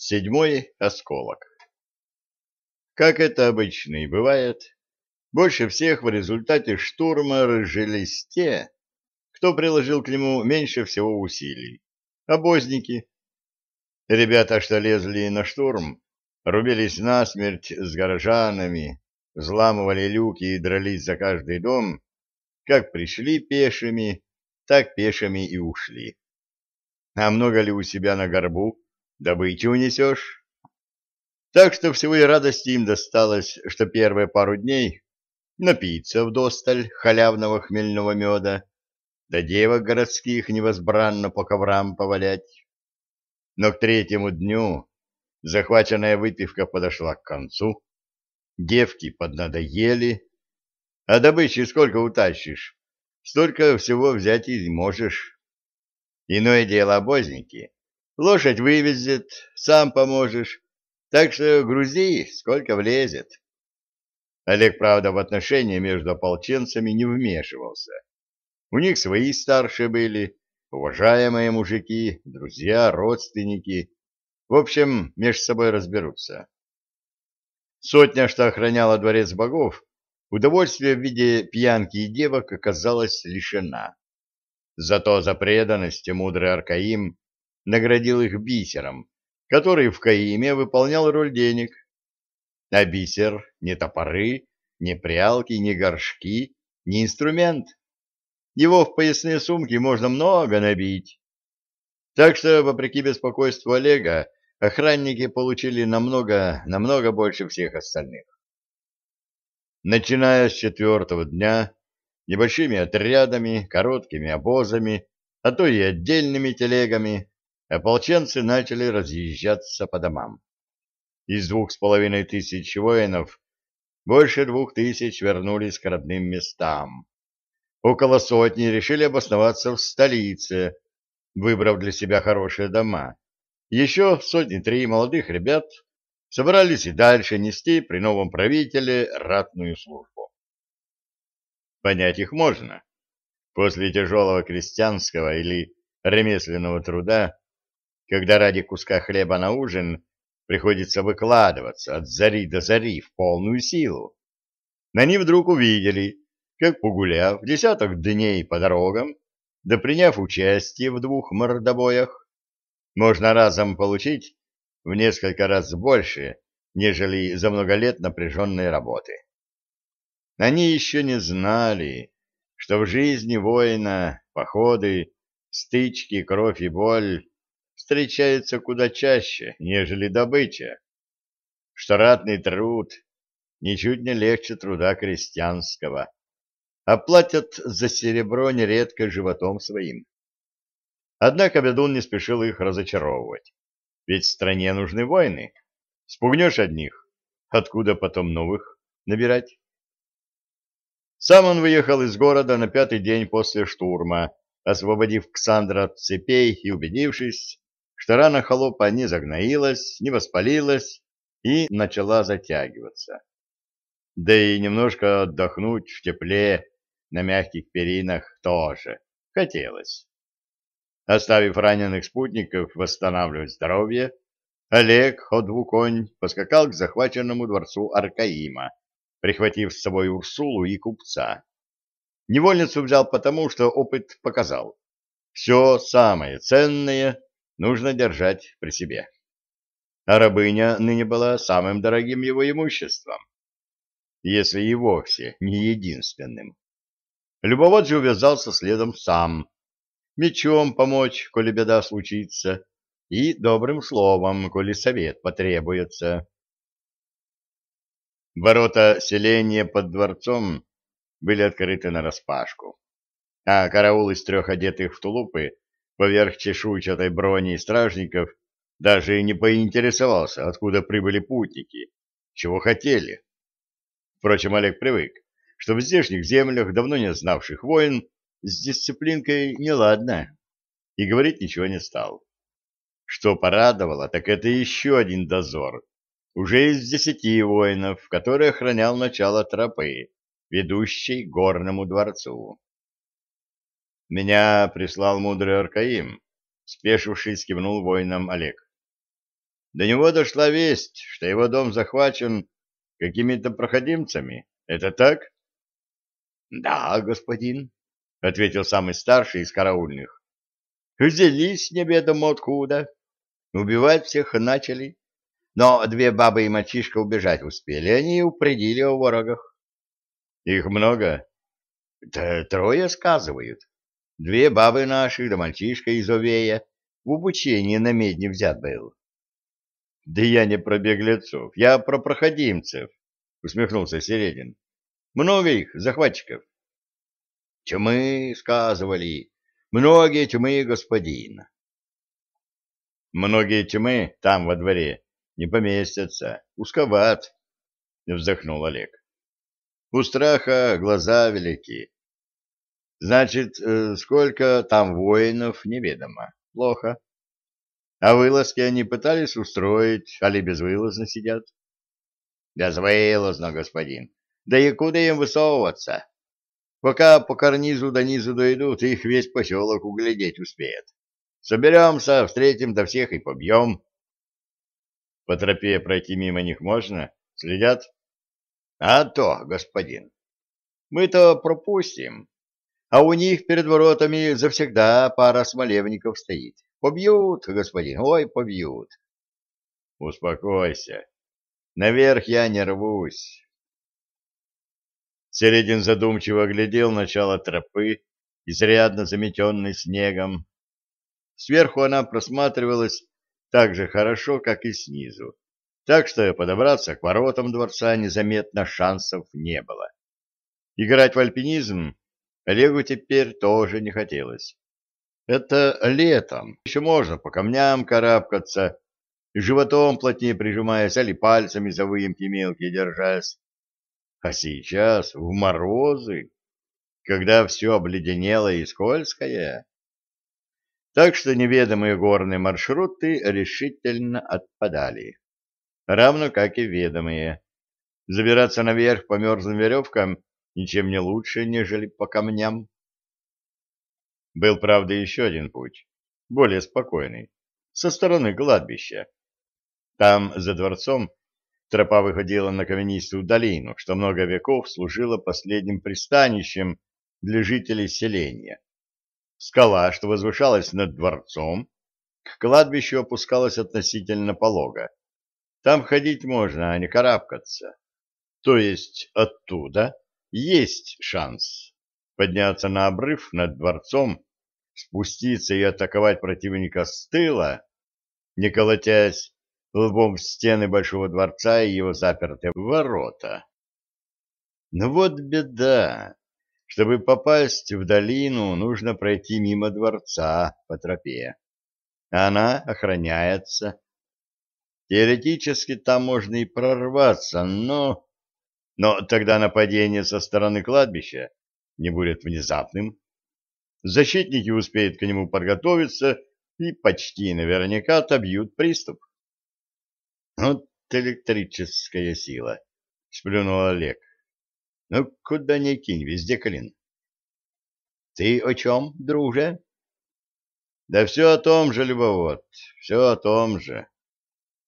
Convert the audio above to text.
Седьмой осколок. Как это обычно и бывает, больше всех в результате штурма разжились те, кто приложил к нему меньше всего усилий. Обозники. Ребята, что лезли на штурм, рубились насмерть с горожанами, взламывали люки и дрались за каждый дом, как пришли пешими, так пешими и ушли. А много ли у себя на горбу добычу унесешь? Так что всего и радости им досталось, что первые пару дней напиться вдосталь халявного хмельного меда, да девок городских невозбранно по коврам повалять. Но к третьему дню захваченная выпивка подошла к концу, девки поднадоели, а добычи сколько утащишь, столько всего взять и можешь. Иное дело обозники. Лошадь вывезет, сам поможешь. Так что грузи, сколько влезет. Олег, правда, в отношения между ополченцами не вмешивался. У них свои старшие были, уважаемые мужики, друзья, родственники. В общем, между собой разберутся. Сотня, что охраняла дворец богов, удовольствия в виде пьянки и девок оказалась лишена. Зато за преданность мудрый Аркаим наградил их бисером, который в Каиме выполнял роль денег. А бисер — не топоры, не прялки, не горшки, не инструмент. Его в поясные сумки можно много набить. Так что, вопреки беспокойству Олега, охранники получили намного, намного больше всех остальных. Начиная с четвертого дня, небольшими отрядами, короткими обозами, а то и отдельными телегами, ополченцы начали разъезжаться по домам. Из двух с половиной тысяч воинов больше двух тысяч вернулись к родным местам. Около сотни решили обосноваться в столице, выбрав для себя хорошие дома. Еще сотни-три молодых ребят собрались и дальше нести при новом правителе ратную службу. Понять их можно. После тяжелого крестьянского или ремесленного труда, когда ради куска хлеба на ужин приходится выкладываться от зари до зари в полную силу, они вдруг увидели, как, погуляв десяток дней по дорогам, да приняв участие в двух мордобоях, можно разом получить в несколько раз больше, нежели за много лет напряженной работы. Они еще не знали, что в жизни воина походы, стычки, кровь и боль встречаются куда чаще, нежели добыча, что ратный труд ничуть не легче труда крестьянского, а платят за серебро нередко животом своим. Однако Бедун не спешил их разочаровывать, ведь стране нужны войны. Спугнешь одних, откуда потом новых набирать? Сам он выехал из города на пятый день после штурма, освободив Ксандра от цепей и убедившись, что рана холопа не загноилась, не воспалилась и начала затягиваться. Да и немножко отдохнуть в тепле на мягких перинах тоже хотелось. Оставив раненых спутников восстанавливать здоровье, Олег, Ходвуконь, поскакал к захваченному дворцу Аркаима, прихватив с собой Урсулу и купца. Невольницу взял потому, что опыт показал. Все самое ценное нужно держать при себе. А рабыня ныне была самым дорогим его имуществом, если и вовсе не единственным. Любовод же увязался следом сам, мечом помочь, коли беда случится, и добрым словом, коли совет потребуется. Ворота селения под дворцом были открыты нараспашку, а караул из трех одетых в тулупы поверх чешуйчатой брони стражников даже не поинтересовался, откуда прибыли путники, чего хотели. Впрочем, Олег привык, что в здешних землях, давно не знавших войн, с дисциплинкой неладно, и говорить ничего не стал. Что порадовало, так это еще один дозор, уже из десяти воинов, который охранял начало тропы, ведущей к горному дворцу. Меня прислал мудрый Аркаим, спешившись, кивнул воинам Олег. До него дошла весть, что его дом захвачен какими-то проходимцами. Это так? — Да, господин, — ответил самый старший из караульных. — Взялись неведомо откуда. Убивать всех начали. Но две бабы и мальчишка убежать успели, они упредили о ворогах. — Их много? — Да трое сказывают. Две бабы наших, да мальчишка из Овея. В обучение на медне взят был. — Да я не про беглецов, я про проходимцев, — усмехнулся Середин. — Много их, захватчиков. — Тьмы, сказывали, многие тьмы, господин. Многие тьмы там во дворе не поместятся, узковат, — вздохнул Олег. У страха глаза велики. Значит, э, сколько там воинов, неведомо. Плохо. А вылазки они пытались устроить, али безвылазно сидят? Безвылазно, господин. Да и куда им высовываться? Пока по карнизу до низу дойдут, их весь поселок углядеть успеет. Соберемся, встретим до всех и побьем. По тропе пройти мимо них можно? Следят? А то, господин. Мы-то пропустим. А у них перед воротами завсегда пара смолевников стоит. Побьют, господин, ой, побьют. Успокойся. Наверх я не рвусь. Середин задумчиво глядел начало тропы, изрядно заметенной снегом. Сверху она просматривалась так же хорошо, как и снизу, так что подобраться к воротам дворца незаметно шансов не было. Играть в альпинизм Олегу теперь тоже не хотелось. Это летом, еще можно по камням карабкаться, животом плотнее прижимаясь, али пальцами за выемки мелкие держась. А сейчас, в морозы, когда все обледенело и скользкое, так что неведомые горные маршруты решительно отпадали, равно как и ведомые. Забираться наверх по мерзлым веревкам ничем не лучше, нежели по камням. Был, правда, еще один путь, более спокойный, со стороны кладбища. Там, за дворцом, тропа выходила на каменистую долину, что много веков служило последним пристанищем для жителей селения. Скала, что возвышалась над дворцом, к кладбищу опускалась относительно полога. Там ходить можно, а не карабкаться. То есть оттуда есть шанс подняться на обрыв над дворцом, спуститься и атаковать противника с тыла, не колотясь лбом в стены большого дворца и его запертые ворота. Но вот беда. Чтобы попасть в долину, нужно пройти мимо дворца по тропе. Она охраняется. Теоретически там можно и прорваться, но... Но тогда нападение со стороны кладбища не будет внезапным. Защитники успеют к нему подготовиться и почти наверняка отобьют приступ. Вот электрическая сила, — сплюнул Олег. Ну, куда ни кинь, везде клин. Ты о чем, друже? Да все о том же, любовод, все о том же.